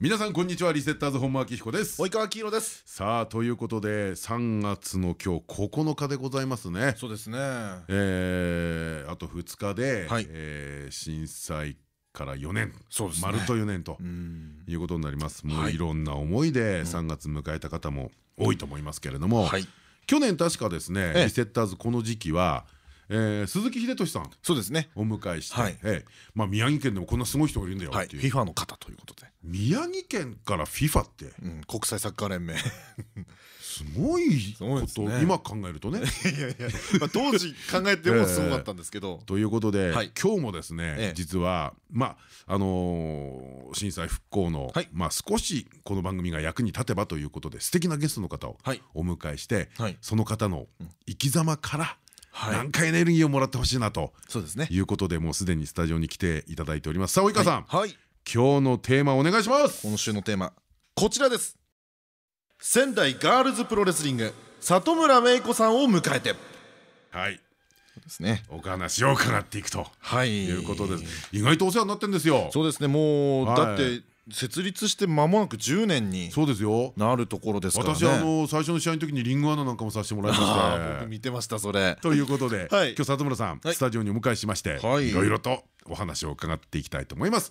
皆さんこんにちは。リセッターズ本間明彦です。及川黄色です。さあということで3月の今日9日でございますね。そうですね。えー、あと2日で、はい。えー震災から4年。そうですね。丸と4年とうん。いうことになります。もはい。ういろんな思いで3月迎えた方も多いと思いますけれども、はい。去年確かですね、ええ。リセッターズこの時期は、えー鈴木秀俊さん。そうですね。お迎えして、はい。ええまあ、宮城県でもこんなすごい人がいるんだよはいっていう、FIFA の方ということで。宮城県から FIFA って。うん国際サッカー連盟。いすごいこと、ね。今考えるとね。やいやまあ当時考えてもすごかったんですけど。ということで、はい。今日もですね、ええ。実はまああのー震災復興の、はい。まあ少しこの番組が役に立てばということで素敵なゲストの方をはい。お迎えして、はい。その方の生き様からはい何かエネルギーをもらってほしいなと。そうですね。いうことでもうすでにスタジオに来ていただいております。さあ及川さん、はい。今日のテーマお願いします。今週のテーマこちらです。仙台ガールズプロレスリング里村芽衣子さんを迎えて。はい。そうですね。お話を伺っていくとはい。いうことです。意外とお世話になってんですよ。そうですね。もうはい。だって設立して間もなく10年にそうですよ。なるところですからね。私あの最初の試合の時にリングアナなんかもさせてもらいまあして。ー僕見てましたそれ。ということで、はい。今日里村さん、はい。スタジオにお迎えしまして、はい。いろいろとお話を伺っていきたいと思います、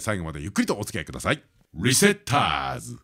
最後までゆっくりとお付き合いください。リセッターズ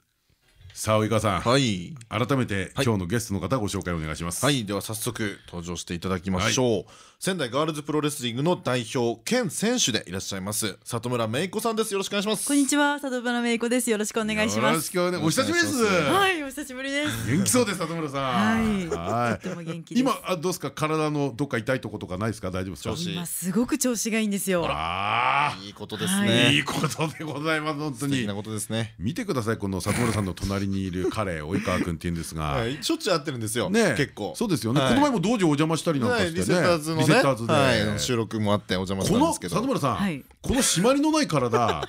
さあ及川さん、はい。改めて、はい。今日のゲストの方ご紹介お願いします。はい。では早速登場していただきましょう、仙台ガールズプロレスリングの代表兼選手でいらっしゃいます里村芽衣子さんです。よろしくお願いします。こんにちは、佐藤原芽衣子です。よろしくお願いしよます。ろしくお願いお久しぶりです。はい、お久しぶりです。元気そうです里村さん。はい、とっても元気です。今あどうですか？体のどっか痛いとことかないですか？大丈夫ですか？調子今すごく調子がいいんですよ。あいいことですはね、いいことでございます本当に。素敵なことですね。見てくださいこの里村さんの隣にいる彼及川君って言うんですが、はいしょっちゅう会ってるんですよ、ね結構。そうですよね、はい。この前も道場お邪魔したりなんかしてリセッターズの収録もあってお邪魔しこのたんですけど。里村さん、はい。この締まりのない体、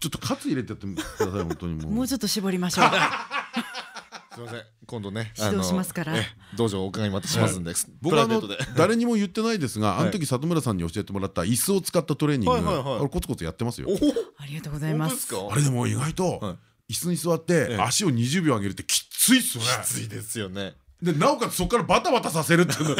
ちょっとカツ入れてってください本当にもう。もうちょっと絞りましょう。すみません。今度ね 指導しますから。道場お伺いまたしますんで、僕は誰にも言ってないですが、あの時里村さんに教えてもらった椅子を使ったトレーニング、コツコツやってますよ。おありがとうございます。あれでも意外とは椅子に座ってええ。足を20秒上げるってきついっすよね。きついですよね。でなおかつそこからバタバタさせるっていうの。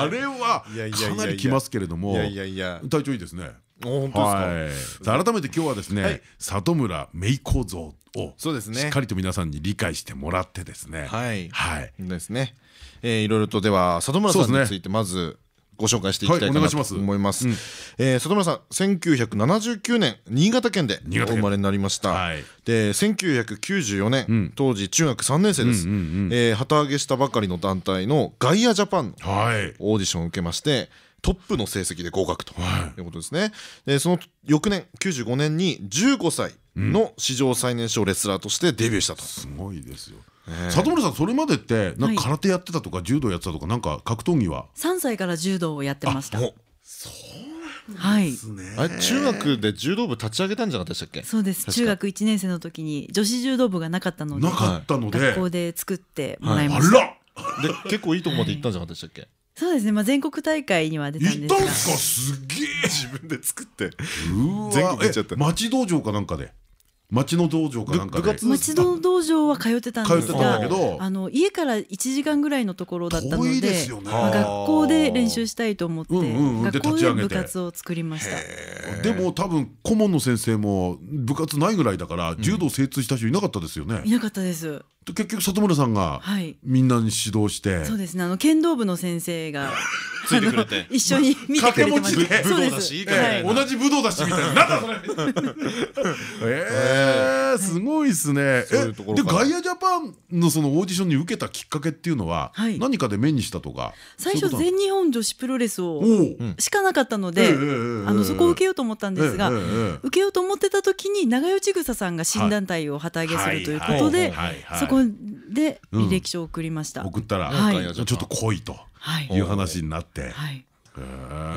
あれはかなりきますけれどもいやいやいや。体調いいですね。お本当ですか、改めて今日はですね、はい。里村芽衣子像をそうですね。しっかりと皆さんに理解してもらってですね。はい。はい。ですね、えー、いろいろとでは里村さんについてまずご紹介していきたいと思います。里村さん1979年新潟県でお生まれになりました、はい。で1994年、ん。当時中学3年生です、旗揚げしたばかりの団体のガイアジャパンのはい。オーディションを受けましてトップの成績で合格とはい。いうことですね。でその翌年95年に15歳の史上最年少レスラーとしてデビューしたと。すごいですよ。え里村さんそれまでってなんか空手やってたとか柔道やってたとかなんか格闘技は？3歳から柔道をやってました。おはい。ね。あれ中学で柔道部立ち上げたんじゃなかったでしたっけ？そうです。中学1年生の時に女子柔道部がなかったのでな、かったので学校で作ってもらいあました。ら！で結構いいとこまで行ったんじゃなかったでしたっけ？そうですね。まあ全国大会には出たん行っですが。たんすか？すげえ。自分で作って。うわ。全国行っちゃった。え町道場かなんかで？町の道場かなんかで。町道道場は通ってたんです通ってたんだがけど。あの家から1時間ぐらいのところだったの遠いでですよね。まあ学校で練習したいと思って学校で立ち上げて。部活を作りました。でも多分顧問の先生も部活ないぐらいだから柔道精通した人いなかったですよね。いなかったです。で結局里村さんがはい。みんなに指導して。そうですね。あの剣道部の先生が ついてくれて。一緒に見てくれてまし掛け持ちでたそうで武道だし同じ武道だしみたいな。なんだそれ。えええすごいですね。でガイアジャパンのそのオーディションに受けたきっかけっていうのははい。何かで目にしたとか？最初全日本女子プロレスをしかなかったので、ええええあのそこを受けようと思ったんですが、ええええ受けようと思ってた時に長与千草さんが新団体を旗揚げするということで、そこで履歴書を送りました。送ったらはい。ちょっと来いと。はい。いう話になって。はい、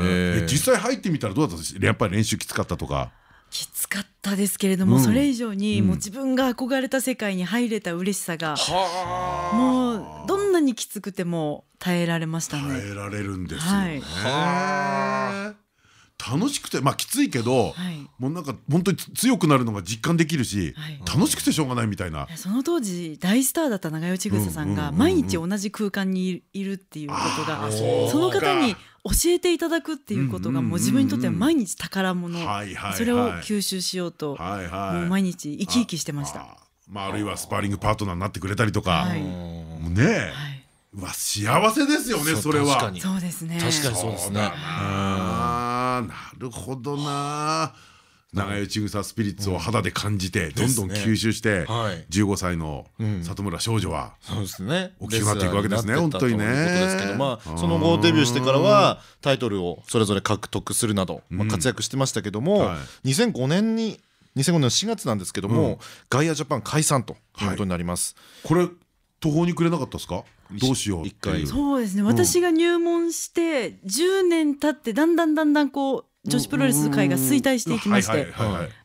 え実際入ってみたらどうだったんですやっぱり練習きつかったとか。きつかったですけれども、うん。それ以上にもう自分が憧れた世界に入れた嬉しさが、もうどんなにきつくても耐えられましたね。耐えられるんですよはい。ね楽しくてまあきついけどはい。もうなんか本当に強くなるのが実感できるしはい。楽しくてしょうがないみたいな。その当時大スターだった長与千草さんが毎日同じ空間にいるっていうことがその方に教えていただくっていうことがもう自分にとっては毎日宝物。それを吸収しようともう毎日生き生きしてました。あまああるいはスパーリングパートナーになってくれたりとか。ねはい、うわ幸せですよねそれは。確かに。そうですね。確かにそうですね。だななるほどな。長与千草スピリッツを肌で感じてどんどん吸収してはい15歳の里村少女はそうですね。大きくなっていくわけですね本当にね。ということですけど、まあうん。その後デビューしてからはタイトルをそれぞれ獲得するなど、まあ活躍してましたけども、は2005年に2005年の4月なんですけども、うん。ガイアジャパン解散ということになります。これ途方に暮れなかったですか？どうしようっていう。一回。そうですね。私が入門して10年経ってだんだんだんだんこう女子プロレス界が衰退していきまして、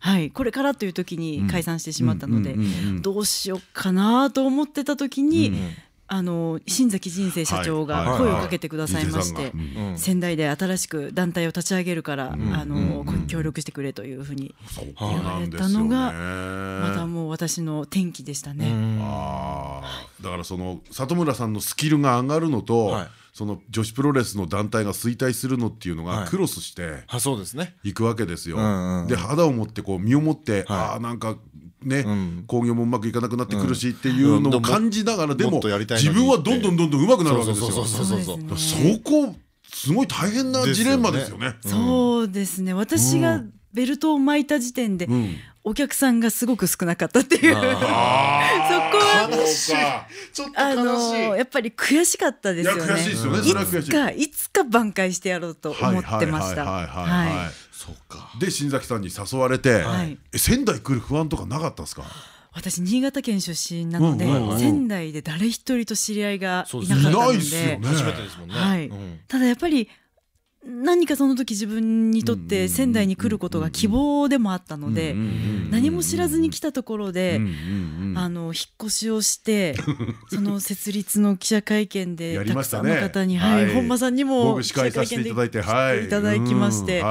はいこれからという時に解散してしまったのでうん。うんうんうんどうしようかなと思ってた時に、うんあの新崎人生社長が声をかけてくださいまして仙台で新しく団体を立ち上げるから、あのうん。協力してくれというふうに言われたのがまたもう私の転機でしたね。だからその里村さんのスキルが上がるのと、はい。その女子プロレスの団体が衰退するのっていうのはい。がクロスしてあそうですね。いくわけですよ。うんうんうん。で肌を持ってこう身をもって、はい。ああなんかね、ん。興行もうまくいかなくなってくるしっていうのを感じながらでも自分はどんどんどんどん上手くなるわけですよ。そこすごい大変なジレンマですよね。そうですね。私がベルトを巻いた時点で、んお客さんがすごく少なかったっていう。そこは悲しい。ちょっあのやっぱり悔しかったですよね。悔しいですよね。い。つかいつか挽回してやろうと思ってました。はいはいはいはいはい。はい。そうか。で新崎さんに誘われて、はい。え仙台来る不安とかなかったですか？私新潟県出身なので、うんうんうん。仙台で誰一人と知り合いがそうですいなかったので。すよね。初めてですもんね。はい。うん。ただやっぱり何かその時自分にとって仙台に来ることが希望でもあったので何も知らずに来たところで、あの引っ越しをして その設立の記者会見でたくさんの方に、はい。はい本間さんにも僕司会いただいて、い、ただきまして、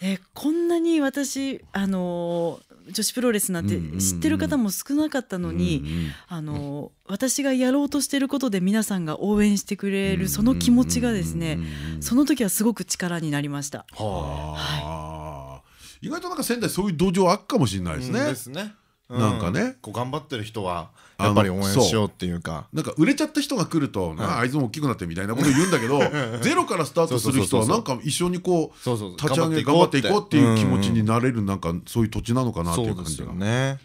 えこんなに私あの女子プロレスなんてうんうんうん知ってる方も少なかったのに、うんうんあの私がやろうとしてることで皆さんが応援してくれるその気持ちがですねその時はすごく力になりました。はあー意外となんか仙台そういう土壌あっかもしれないい。ですね。ですね。うなんかね。こう頑張ってる人はやっぱり応援しようっていうか。なんか売れちゃった人が来ると、ああいつも大きくなってみたいなこと言うんだけど ゼロからスタートする人はなんか一緒にこう立ち上げ頑張っていこうっていう気持ちになれるなんかそういう土地なのかなっていそう感じが。よね。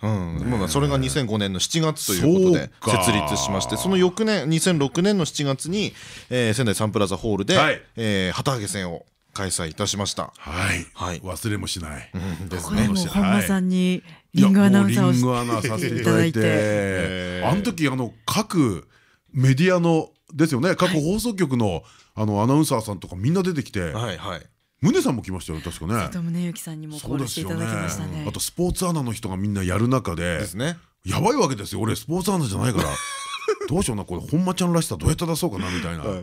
うん、まあそれが2005年の7月ということで。設立しましてその翌年2006年の7月に、えー仙台サンプラザホールで、はい。えー旗揚げ戦を開催いたしました。はい、はい。忘れもしない。ですこれもね。本間さんにリングアナウンサーをいやもうリングアナさせていただいて。えー。あの時あの各メディアのですよね。各放送局のあのアナウンサーさんとかみんな出てきてはいはい。宗さんも来ましたよ確かね。瀬戸宗行さんにもコールしていただきましたね。あとスポーツアナの人がみんなやる中でですね。やばいわけですよ。俺スポーツアナじゃないから。どうしようなこれ本間ちゃんらしさどうやって出そうかなみたいな。はい。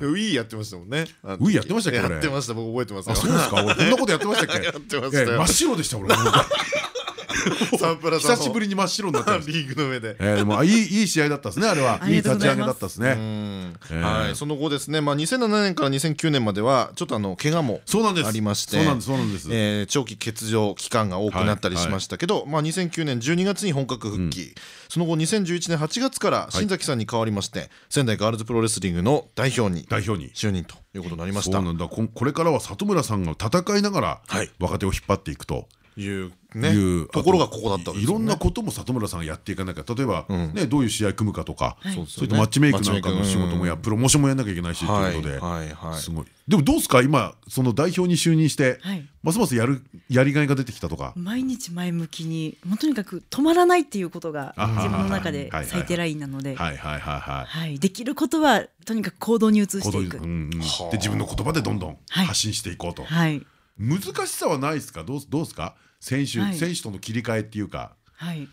ウィーやってましたもんね。ウィーやってましたっけこれやってました僕覚えてますよ。あそうですか。俺こんなことやってましたっけ？やってましたよ。ええ真っ白でした俺 サンプラザの久しぶりに真っ白になったリーグの上で。えーでもいいいい試合だったですねあれは。あいい立ち上げだったですね。えはい、その後ですね、まあ、2007年から2009年まではちょっとあの怪我もそうなんです。ありましてそうなんですそうなんです。えー長期欠場期間が多くなったりしましたけど、まあ、2009年12月に本格復帰、その後2011年8月から新崎さんに代わりまして、仙台ガールズプロレスリングの代表に代表に。就任ということになりました。そうなんだ。ここれからは里村さんが戦いながらはい。若手を引っ張っていくというねいうところがここだったわけですよね。いろんなことも里村さんがやっていかなきゃ例えばねどういう試合組むかとかはい。そういったマッチメイクなんかの仕事もやプロモーションもやんなきゃいけないしということではい。はい。はい。すごい。でもどうですか？今その代表に就任してはい。ますますやるやりがいが出てきたとか。毎日前向きにもうとにかく止まらないっていうことがあ自分の中で最低ラインなので、はいはいはいはい。はい、できることはとにかく行動に移していく。にうんうん。で自分の言葉でどんどんはい。発信していこうと。はい、難しさはないですか？どうどうですか？選手はい。選手との切り替えっていうか。はい、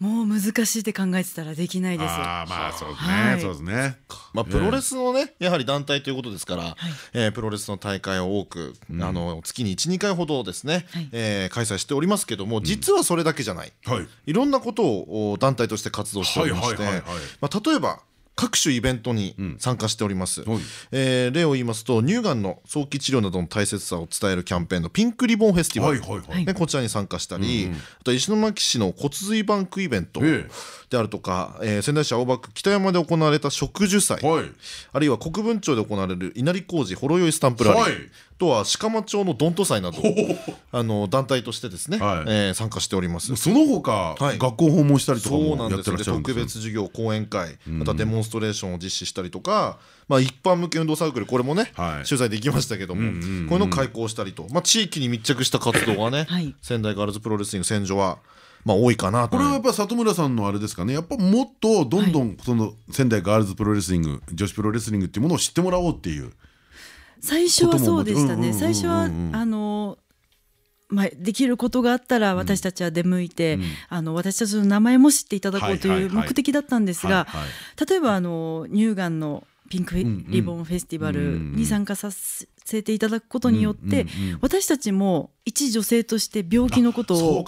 もう難しいって考えてたらできないです。ああまあそうですはいね。そうですね。まあ、プロレスのねやはり団体ということですから、はい。えープロレスの大会を多く、あの月に12回ほどですね、はい。えー開催しておりますけども実はそれだけじゃない、はい。いろんなことをお団体として活動しておりましてはいはいはいはい。まあ例えば各種イベントに参加しております、はい。えー例を言いますと乳がんの早期治療などの大切さを伝えるキャンペーンのピンクリボンフェスティバル、ね、こちらに参加したり、あと石巻市の骨髄バンクイベントええ。であるとか、えー仙台市青葉区北山で行われた植樹祭、はい。あるいは国分町で行われる稲荷工事ほろ酔いスタンプラリー、はい。あとは鹿間町のどんと祭などあの団体としてですね、はい。えー参加しております。その他はい。学校訪問したりとかそうなんもやってらっしゃるんですよ別授業講演会またデモンストレーションを実施したりとか、まあ、一般向け運動サークルこれもね、はい。取材できましたけども、こういうのを開講したりと、まあ、地域に密着した活動がね、はい。仙台ガールズプロレスリング戦場は、まあ、多いかなとこれはやっぱ里村さんのあれですかね。やっぱもっとどんどんその仙台ガールズプロレスリング女子プロレスリングっていうものを知ってもらおうっていう最初はそうでしたね。最初はあのまあ、できることがあったら私たちは出向いて、あの私たちの名前も知っていただこうとはいうはい。目的だったんですが、例えばあの乳がんのピンクリボンフェスティバルに参加させていただくことによって、私たちも一女性として病気のことを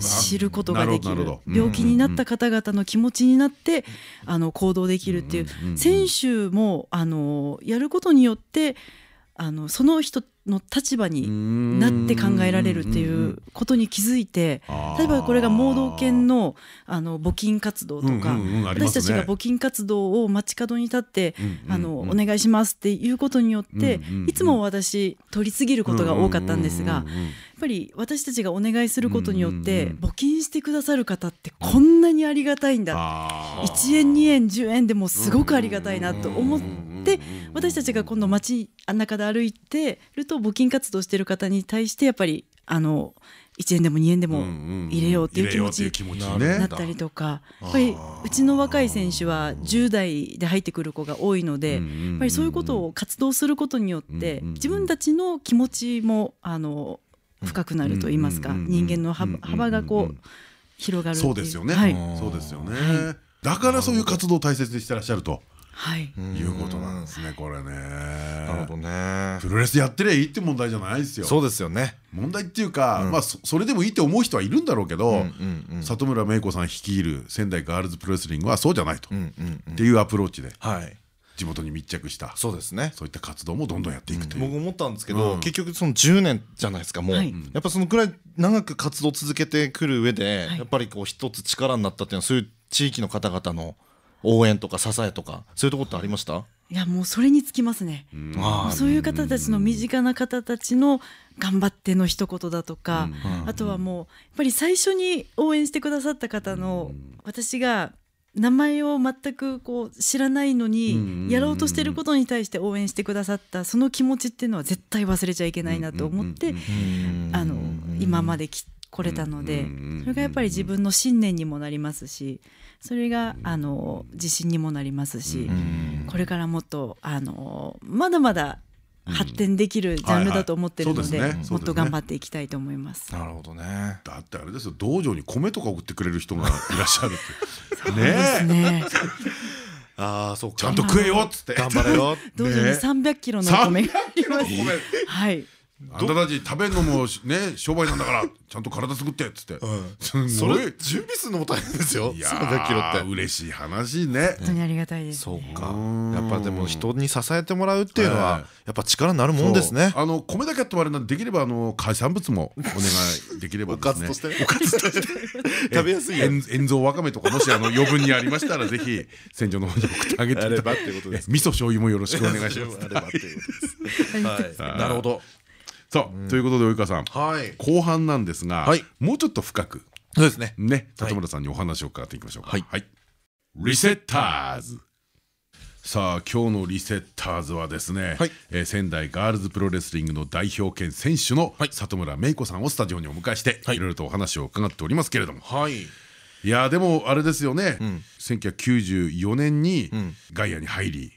知ることができる。病気になった方々の気持ちになってあの行動できるっていう。選手もあのやることによってあのその人の立場になって考えられるっていうことに気づいて例えばこれが盲導犬のあの募金活動とか、うんうんね。私たちが募金活動を街角に立って、うんあのお願いしますっていうことによって、いつも私取り次ぎることが多かったんですが、やっぱり私たちがお願いすることによって、募金してくださる方ってこんなにありがたいんだ、あー。1円2円10円でもすごくありがたいなと思って私たちが今度街中で歩いてると募金活動してる方に対してやっぱりあの1円でも2円でも入れようっていう気持ちになったりとかやっぱりうちの若い選手は10代で入ってくる子が多いのでやっぱりそういうことを活動することによって自分たちの気持ちもあの深くなると言いますか人間の幅幅がこう広がるそうですよね。はい。そうですよね。だからそういう活動を大切にしてらっしゃるとはい。いうことなんですねこれね。なるほどね。プロレスやってりゃいいって問題じゃないですよ。そうですよね。問題っていうか、まあそそれでもいいって思う人はいるんだろうけど、里村芽衣子さん率いる仙台ガールズプロレスリングはそうじゃないと、っていうアプローチではい。地元に密着したそうですね。そういった活動もどんどんやっていくという、僕思ったんですけど、結局その10年じゃないですかもう、はい。やっぱそのくらい長く活動を続けてくる上で、はい。やっぱりこう一つ力になったっていうのはそういう地域の方々の応援とか支えとかそういうところってありました？いやもうそれにつきますね。うそういう方たちの身近な方たちの頑張っての一言だとか、あとはもうやっぱり最初に応援してくださった方の私が名前を全くこう知らないのにやろうとしてることに対して応援してくださったその気持ちっていうのは絶対忘れちゃいけないなと思ってあの今までき来れたのでそれがやっぱり自分の信念にもなりますしそれがあの自信にもなりますしこれからもっとあのまだまだ発展できるジャンルだと思ってるのでもっと頑張っていきたいと思います。なるほどね。だってあれですよ道場に米とか送ってくれる人がいらっしゃるって。そうですね。ね。ああそうか。ちゃんと食えよっつって。頑張れよ 道場に300キロのお米があります。はい。あんたたち食べるのもね商売なんだから ちゃんと体作ってっつって、すそごい。れ準備するのも大変ですよいや300キロって。ー嬉しい話ね。本当にありがたいです、ね。そうか。やっぱでも人に支えてもらうっていうのははいやっぱ力になるもんですね。あの米だけやってもあれなんでできればあの海産物もお願いできればおですね。かずとして？おかずとして。食べやすいよ塩塩蔵わかめとかもしあの余分にありましたらぜひ戦場の方に送ってあげてあればっていうことです。味噌醤油もよろしくお願いします。あればっていうことです。はい。なるほどさあということで及川さんはい。後半なんですがはい。もうちょっと深く。そうですね。ね里村さんにお話を伺っていきましょうか。はい。リセッターズ。さあ今日のリセッターズはですね、はい。えー仙台ガールズプロレスリングの代表兼選手の里村芽衣子さんをスタジオにお迎えして、い、ろいろとお話を伺っておりますけれども、はいいやでもあれですよね、1994年にガイアに入り、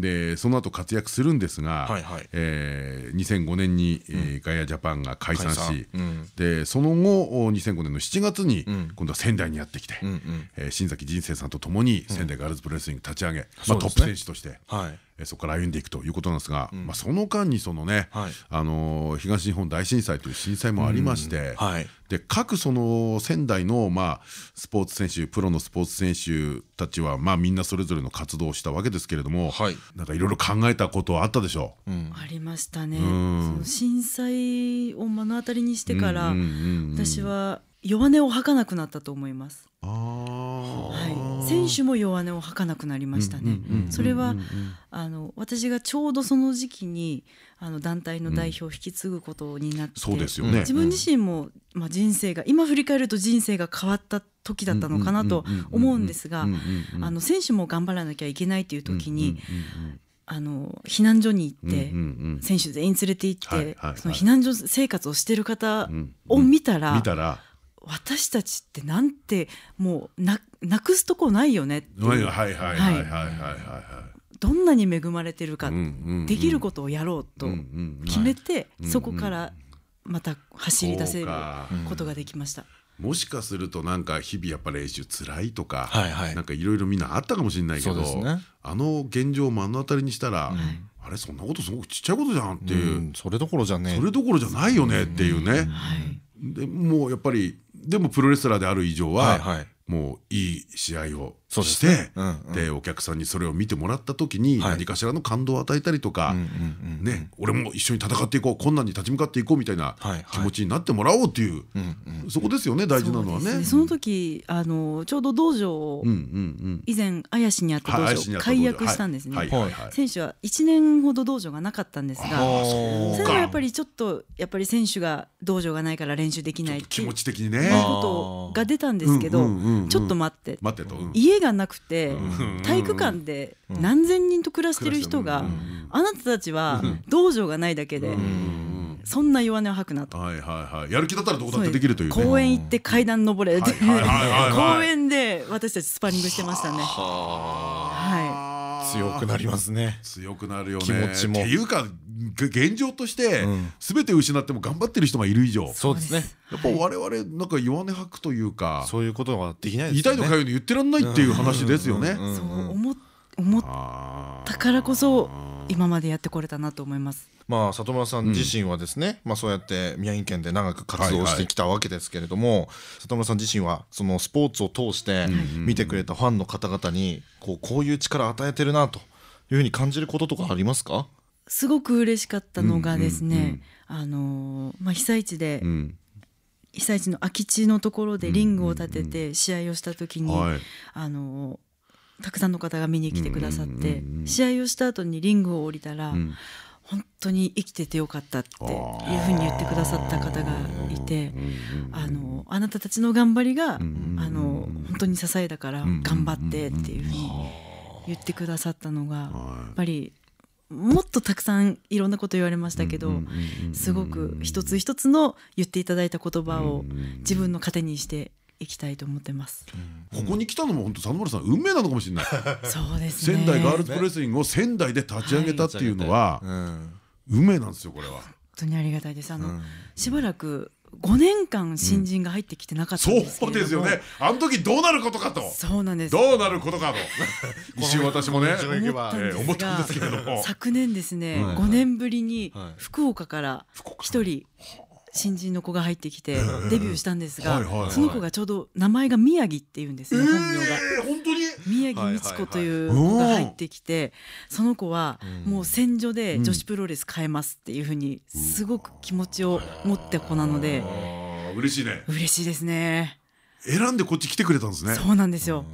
でその後活躍するんですが、えー2005年に、えーガイアジャパンが解散しでその後お2005年の7月にん。今度は仙台にやってきて、んえー新崎人生さんと共に仙台ガールズプロレスリング立ち上げ、まあ、トップ選手として。はい。えーそこから歩んでいくということなんですが、まあ、その間にそのね、はい。あのー東日本大震災という震災もありまして、はい。で各その仙台のまあスポーツ選手プロのスポーツ選手たちはまあみんなそれぞれの活動をしたわけですけれども、はい。なんかいろいろ考えたことはあったでしょう。ありましたね。ん。その震災を目の当たりにしてから、私は弱音を吐かなくなったと思います。あー。はい、選手も弱音を吐かなくなりましたね。それはあの私がちょうどその時期にあの団体の代表を引き継ぐことになって、そうですよね。自分自身も、まあ、人生が今振り返ると人生が変わった時だったのかなと思うんですがあの選手も頑張らなきゃいけないという時にあの避難所に行って選手全員連れて行ってその避難所生活をしてる方を見たら私たちってなんてもうななくすとこないよねってはいはいはいはいはいはいどんなに恵まれてるか、できることをやろうと決めて、そこからまた走り出せることができました。もしかするとなんか日々やっぱ練習つらいとか、はいはい、なんかいろいろみんなあったかもしれないけど、ね、あの現状を目の当たりにしたら、あれそんなことすごくちっちゃいことじゃんっていう、うん、それどころじゃねそれどころじゃないよねっていうね、うんはい、でもうやっぱりでもプロレスラーである以上は、はいはい。もういい試合をそしてでお客さんにそれを見てもらった時にはい。何かしらの感動を与えたりとか、ね、俺も一緒に戦っていこう困難に立ち向かっていこうみたいな気持ちになってもらおうっていう、そこですよね大事なのはね。その時あのちょうど道場を以前綾市にあった道場をはい怪しにあった道場。解約したんですね。選手は1年ほど道場がなかったんですがそれはやっぱりちょっとやっぱり選手が道場がないから練習できないって気いう持ち的にね。いうことが出たんですけどちょっと待って。待ってと、うん家がなくてん。体育館で何千人と暮らしてる人があなたたちは道場がないだけでそんな弱音を吐くなと。はいはいはい。やる気だったらどこだってできるというね。公園行って階段登れって公園で私たちスパーリングしてましたね。は強くなりますね。強くなるよね。気持ちも。っていうかげ現状としてうん。全て失っても頑張ってる人がいる以上。そうですね。やっぱ我々なんか弱音吐くというかそういうことはできないですよね。痛いとかいうの言ってらんないっていう話ですよね。い、そう思ったからこそ今までやってこれたなと思います。まあ里村さん自身はですね、まあそうやって宮城県で長く活動してきたわけですけれども、里村さん自身はそのスポーツを通して見てくれたファンの方々にこうこういう力を与えてるなというふうに感じることとかありますか？すごく嬉しかったのがですうんうんうん。ね、あのーまあ被災地でうん。被災地の空き地のところでリングを立てて試合をした時に、はい。あのたくさんの方が見に来てくださってうんうんうんうん試合をした後にリングを降りたら、ん本当に生きててよかったっていうふうに言ってくださった方がいて、あのあなたたちの頑張りが、あの本当に支えだから頑張ってっていうふうに言ってくださったのが、やっぱりもっとたくさんいろんなこと言われましたけど、すごく一つ一つの言っていただいた言葉を自分の糧にしていきたいと思ってます。ここに来たのも本当佐野村さん運命なのかもしれない。そうですね。仙台ガールズプロレスリングを仙台で立ち上げたっていうのはうん。運命なんですよこれは。本当にありがたいです。あの、しばらく5年間新人が入ってきてなかったんですけそうですよね。あの時どうなることかと。そうなんです。どうなることかと。一瞬私もね思ったんですけれども。昨年ですね、はい。5年ぶりにはい。福岡から一人新人の子が入ってきてデビューしたんですがその子がちょうど名前が宮城っていうんですね、本名が。宮城美智子という子が入ってきてその子はもう戦場で女子プロレス変えますっていうふうにすごく気持ちを持った子なので。嬉しいね。嬉しいですね。選んでこっち来てくれたんですね。そうなんですよ。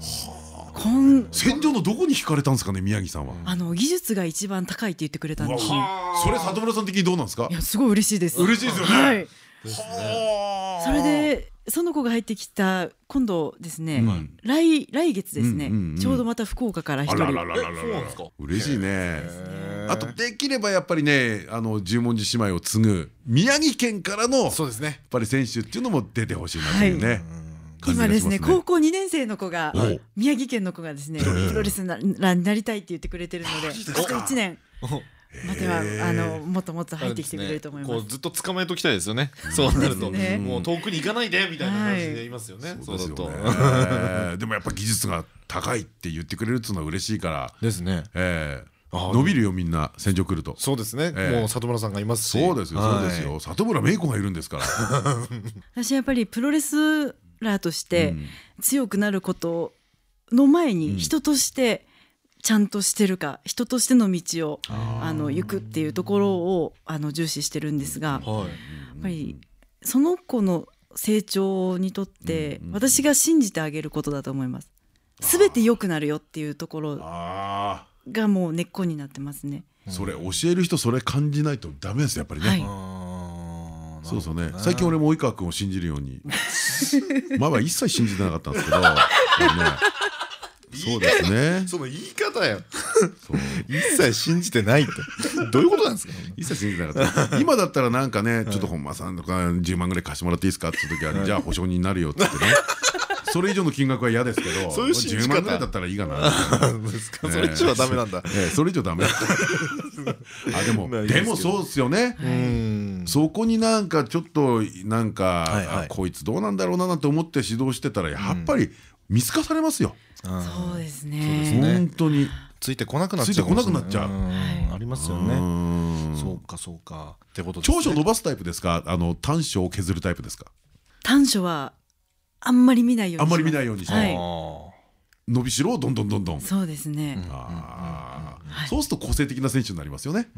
今戦場のどこに惹かれたんですかね宮城さんは。あの技術が一番高いって言ってくれたんですね。それ里村さん的にどうなんですか？い。やすごい嬉しいです。嬉しいですよねはい。はあそれでその子が入ってきた今度ですね、うん来来月ですね、うんうんうんちょうどまた福岡から一あ人嬉しいね。あとできればやっぱりねあの十文字姉妹を継ぐ宮城県からのやっそうですねぱり選手っていうのも出てほしいなというね。感じが今ですしますね高校2年生の子がお。宮城県の子がですねええプロレスラーになりたいって言ってくれてるのであと1年。またはあのもっともっと入ってきてくれると思います。こうずっと捕まえときたいですよね。そうなると、ですね。もう遠くに行かないでみたいな感じで言いますよね。そうですよと。ねでもやっぱ技術が高いって言ってくれるっていうのは嬉しいから、ですね。えー伸びるよみんな。戦場来ると。そうですね。ええ。もう里村さんがいますし。そうですよそうですはい。よ里村芽衣子がいるんですから。私はやっぱりプロレスラーとしてうん。強くなることの前うん。に人としてちゃんとしてるか人としての道をあの行くっていうところをあの重視してるんですがやっはい。ぱりその子の成長にとってうん私が信じてあげることだと思います。すべて良くなるよっていうところあがもう根っこになってますね。あそれ教える人それ感じないとダメですやっぱりね。はい。そうそうね。最近俺も及川君を信じるように 前は一切信じてなかったんですけど、ね、そうですね。その言い方や。一切信じてないって。どういうことなんですか？一切信じてなかった。今だったらなんかねちょっと本間さんとか10万ぐらい貸してもらっていいですかって時はじゃあ保証人になるよって言ってね。それ以上の金額は嫌ですけどそういう信じ方。10万ぐらいだったらいいかな。それ以上はダメなんだ。ええそれ以上ダメ。あでもでもそうですよね。うん。そこになんかちょっとなんか、はいはい。あこいつどうなんだろうななんて思って指導してたらやっぱり見透かされますよ、そうですね。ね。本当に。ついてこなくなっちゃう。ついてこなくなっちゃう。うん。ありますようね。ん。そうかそうか。ってこと長所伸ばすタイプですか？あの短所を削るタイプですか？短所はあんまり見ないようにあんまり見い。ないように伸びしろをどんどんどんどん、そうですね。そうすると個性的な選手になりますよね、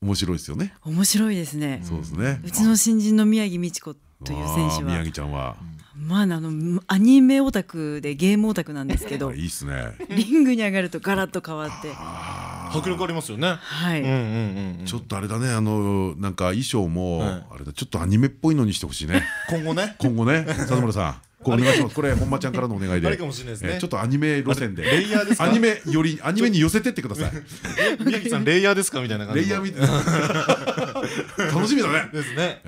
面白いですよね、面白いですね。そうですね。うちの新人の宮城美智子という選手あー宮は城ちゃんは、まああのアニメオタクでゲームオタクなんですけど。いいっすね。リングに上がるとガラッと変わって。あ迫力ありますよね。はい、うんうんうんうん。ちょっとあれだねあのなんか衣装も、はい。あれだちょっとアニメっぽいのにしてほしいね。今後ね。今後ね。里村さんお願いしますこれ本間ちゃんからのお願いで。あれかもしれないですね。えーちょっとアニメ路線で。レイヤーですか？アニメよりアニメに寄せてってください。宮城さんレイヤーですか？みたいな感じのレイヤーみたいな楽しみだね。ですね。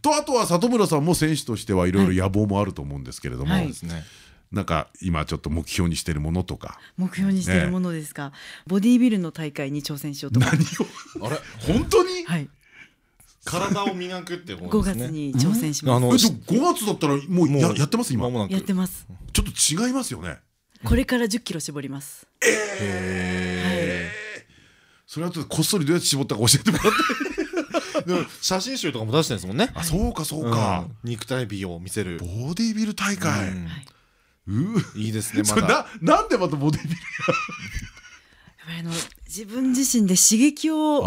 とあとは里村さんも選手としてはいろいろ野望もあると思うんですけれども、はい。ですね。なんか今ちょっと目標にしてるものとか。目標にしているものですが、ボディービルの大会に挑戦しようと思いあれ？本当に、はい、体を磨くってこ5とですね。月に挑戦します。あのえでも5月だったらもうやもうやってます今？間もなくやってます。ちょっと違いますよねこれから10キロ絞ります。へそれはちょっとこっそりどうやって絞ったか教えてもらって 写真集とかも出してるんですもんね。あそうかそうか、うん肉体美を見せる。ボディビル大会、ういいですね。それまだ。ななんでまたボディビルあの自分自身で刺激を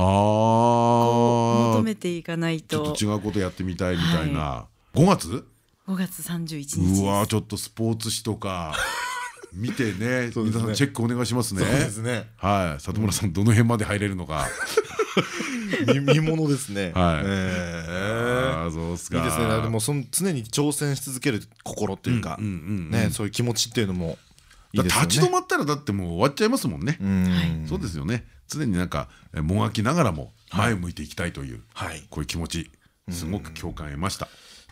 求めていかないと。ちょっと違うことやってみたいみたいな、5月？5月31日うわちょっとスポーツ紙とか 見てね。皆さんチェックお願いしますね。そうですね。はい。里村さんどの辺まで入れるのか、見見ものですね。はい。え。そうっすか。ーいいですね。でもその常に挑戦し続ける心というか。うんうんうん。ねそういう気持ちっていうのも。立ち止まったらだってもう終わっちゃいますもんね、そうですよね。常になんかえもがきながらも前を向いていきたいという、はい。こういう気持ちすごく共感得ました。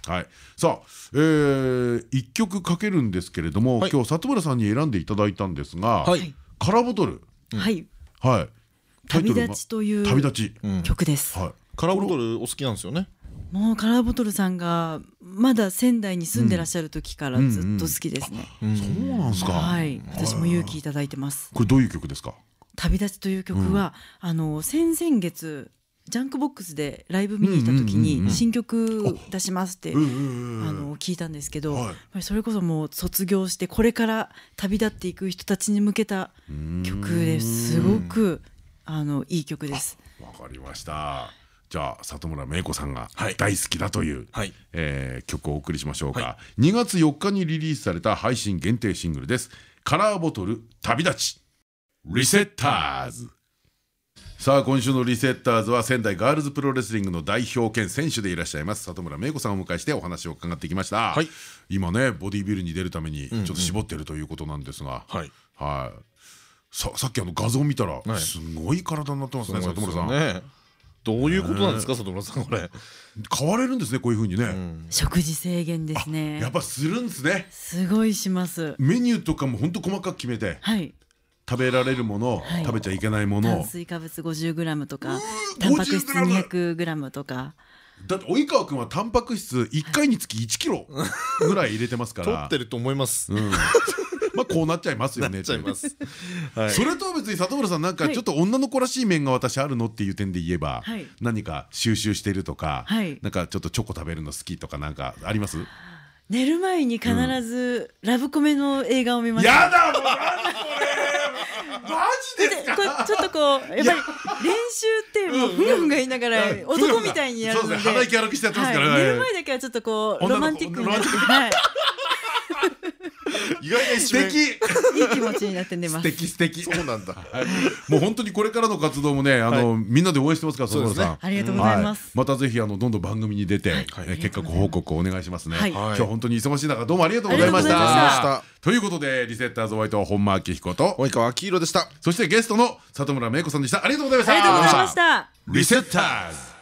はい、さあ、えー、一曲かけるんですけれども、はい。今日里村さんに選んでいただいたんですが、はい。カラーボトル、はい。はい、タイトルが旅立ちという旅立ち、うん。曲です、はい、カラーボトルお好きなんですよね。もうカラーボトルさんがまだ仙台に住んでらっしゃる時からずっと好きですね、そうなん。ですか。はい。私も勇気いただいてます。これどういう曲ですか？旅立ちという曲は、あの先々月ジャンクボックスでライブ見に行った時に新曲出しますって、あの聞いたんですけど、はい。それこそもう卒業してこれから旅立っていく人たちに向けた曲ですごくあのいい曲です。わかりました。じゃあ里村芽衣子さんがはい。大好きだという、はい。えー曲をお送りしましょうか、は2月4日にリリースされた配信限定シングルです。カラーボトル旅立ち。リセッターズ。さあ今週のリセッターズは仙台ガールズプロレスリングの代表兼選手でいらっしゃいます。里村芽衣子さんをお迎えしてお話を伺ってきました、はい。今ねボディービルに出るためにちょっと絞ってるということなんですが、はい。はい。ささっきあの画像見たらはい。すごい体になってますね、里村さん、ねどういうことなんですか里村さんこれ。変われるんですねこういう風にね、食事制限ですね。やっぱするんですね。すごいします。メニューとかも本当細かく決めてはい。食べられるもの、はい。食べちゃいけないもの。炭水化物 50g とかタンパク質 200g とか。だって及川君はタンパク質1回につき1キロぐらい入れてますから。取ってると思います。うんまあこうなっちゃいますよねそれとは別に里村さんなんかはい。ちょっと女の子らしい面が私あるのっていう点で言えば、はい。何か収集してるとか、はい。なんかちょっとチョコ食べるの好きとかなんかあります？寝る前に必ずラブコメの映画を見ます。やだもう何これ。マジですか？ちょっとこうやっぱり練習ってもうふがふが言いながらうん。男みたいにやるので。鼻息荒くしてやってますから。寝る前だけはちょっとこうロマンティックに。なってロマンティッはい意外な一素面敵。いい気持ちになって寝ま素す敵素敵。そうなんだ。もう本当にこれからの活動もねあの、みんなで応援してますから里村さん、ありがとうございます。はまたぜひあのどんどん番組に出て、結果ご報告をお願いしますね、はい。今日は本当に忙しい中どうもありがとうございました。ありがとうございました。ということでリセッターズお相手は本間明彦と及川明宏でした。そしてゲストの里村芽衣子さんでした。ありがとうございました。ありがとうございました。リセッターズ